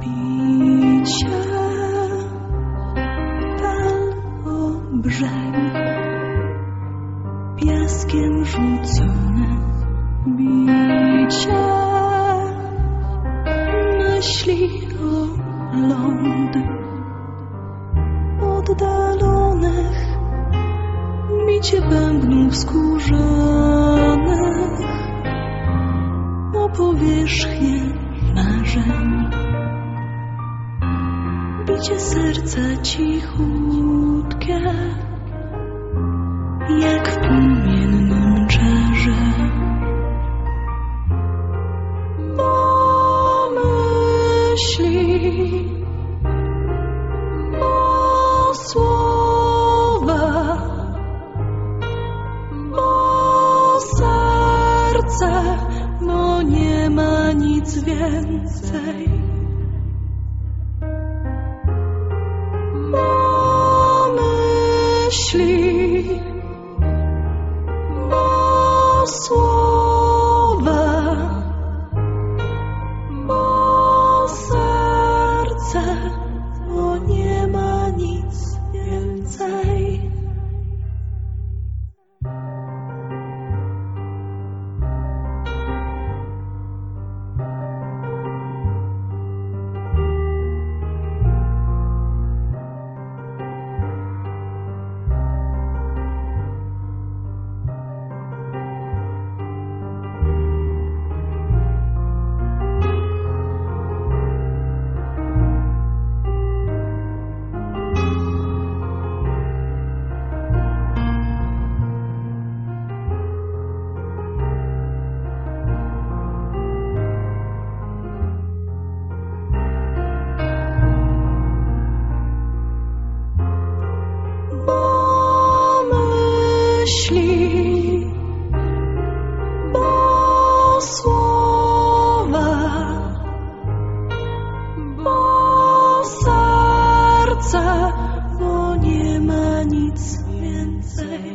Bicie pal o brzeg Piaskiem rzucone bicie Myśli o ląd Oddalonych Bicie bębnów skórzanych O powierzchnię marzeń Bicie serca cichutkie Jak w płomiennym czarze Bo myśli Bo słowa Bo serce Bo nie ma nic więcej myśli, bo słowa, bo serce, bo nie ma nic więcej.